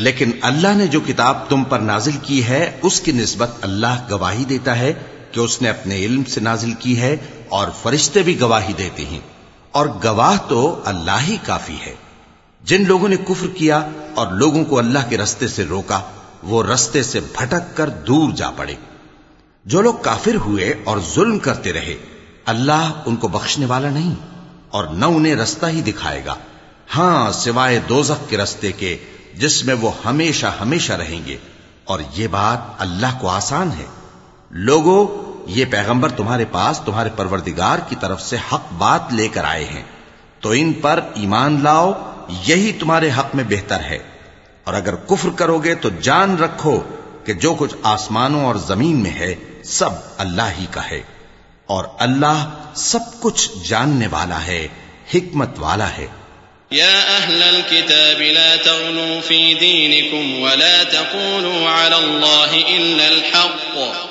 लेकिन अल्लाह ने जो किताब तुम पर नाजिल की है उसकी निस्बत अल्लाह गवाही देता है कि उसने अपने इल्म से नाजिल की है और फरिश्ते भी गवाही देते हैं और गवाह तो अल्लाह ही काफी है जिन लोगों ने कुफ्र किया और लोगों को अल्लाह के रस्ते से रोका, वो रस्ते से भटक कर दूर जा पड़े। जो लोग काफिर हुए और जुल्म करते रहे, अल्लाह उनको बख्शने वाला नहीं और न उन्हें रास्ता ही दिखाएगा। हाँ, सिवाय दोजख के रस्ते के, जिसमें वो हमेशा हमेशा रहेंगे। और ये बात अल्लाह को आसान है। लोगों, ये पैगंबर तुम्हारे पास, तुम्हारे परवरदिगार की तरफ़ से हक बात लेकर आए हैं। तो इन पर ईमान लाओ यही तुम्हारे हक में बेहतर है और अगर कुफ्र करोगे तो जान रखो कि जो कुछ आसमानों और जमीन में है सब अल्लाह ही का है और अल्लाह सब कुछ जानने वाला है हिकमत वाला है या अहलल किताब ला तगलू फी दीनिकुम वला तकूलू अला अल्लाह इल्ला हक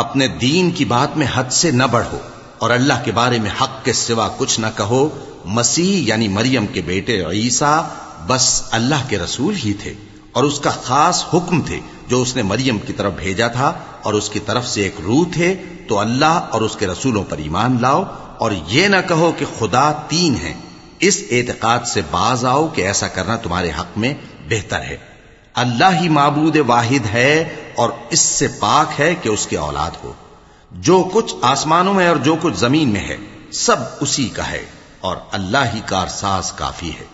अपने दीन की बात में हद से न बढ़ो और अल्लाह के बारे में हक के सिवा कुछ न कहो। मसीह यानी मरियम के बेटे ईसा बस अल्लाह के रसूल ही थे और उसका खास हुक्म थे, जो उसने मरियम की तरफ़ भेजा था और उसकी तरफ़ से एक रूह थे तो अल्लाह और उसके रसूलों पर ईमान लाओ और ये ना कहो कि खुदा तीन है। इस एतकाद से बाज आओ कि ऐसा करना तुम्हारे हक में बेहतर है। अल्लाह ही माबूद वाहिद है और इससे पाक है कि उसकी औलाद हो जो कुछ आसमानों में और जो कुछ जमीन में है सब उसी का है और अल्लाह ही कारसाज काफी है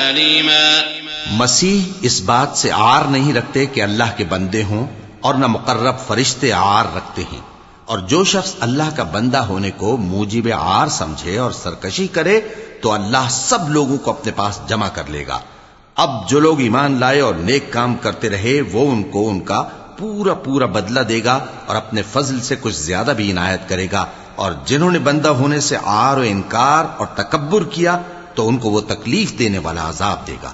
अलीमा मसीह इस बात से आर नहीं रखते कि अल्लाह के बंदे हों और न मुकर्रब फरिश्ते आर रखते हैं और जो शख्स अल्लाह का बंदा होने को मूजिब आर समझे और सरकशी करे तो अल्लाह सब लोगों को अपने पास जमा कर लेगा। अब जो लोग ईमान लाए और नेक काम करते रहे, वो उनको उनका पूरा पूरा बदला देगा और अपने फजल से कुछ ज़्यादा भी इनायत करेगा। और जिन्होंने बंदा होने से आर इनकार और तकबर किया तो उनको वो तकलीफ़ देने वाला अजाब देगा।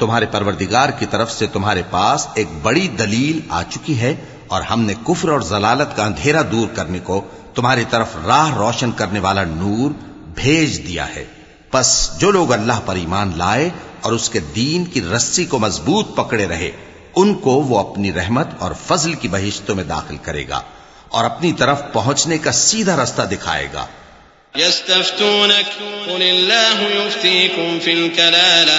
तुम्हारे परवरदिगार की तरफ़ से तुम्हारे पास एक बड़ी दलील आ चुकी है और हमने कुफर और जलालत का अंधेरा दूर करने को तुम्हारी तरफ़ राह रोशन करने वाला नूर भेज दिया है। बस जो लोग अल्लाह पर ईमान लाए और उसके दीन की रस्सी को मज़बूत पकड़े रहे, उनको वो अपनी रहमत और फजल की बहिश्तों में दाखिल करेगा और अपनी तरफ़ पहुँचने का सीधा रास्ता दिखाएगा। यस्तफ्तूनक, कुलिल्लाहु युफ्तीकुम फिल कलाला।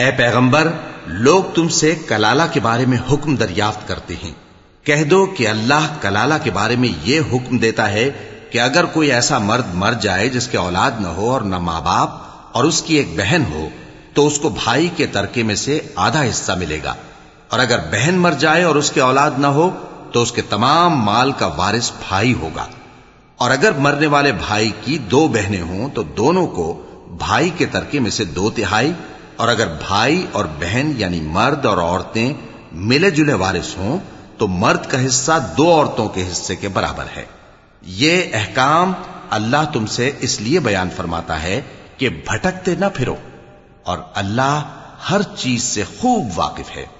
ए पैगंबर, लोग तुमसे कलाला के बारे में हुक्म दरियाफ्त करते हैं। कह दो कि अल्लाह कलाला के बारे में ये हुक्म देता है कि अगर कोई ऐसा मर्द मर जाए जिसके औलाद न हो और न माँ बाप और उसकी एक बहन हो तो उसको भाई के तरके में से आधा हिस्सा मिलेगा। और अगर बहन मर जाए और उसके औलाद न हो तो उसके तमाम माल का वारिस भाई होगा। और अगर मरने वाले भाई की दो बहनें हों तो दोनों को भाई के तरके में से दो तिहाई। और अगर भाई और बहन, यानी मर्द और औरतें मिले जुले वारिस हों तो मर्द का हिस्सा दो औरतों के हिस्से के बराबर है। ये अहकाम अल्लाह तुमसे इसलिए बयान फरमाता है कि भटकते ना फिरो। और अल्लाह हर चीज़ से खूब वाकिफ है।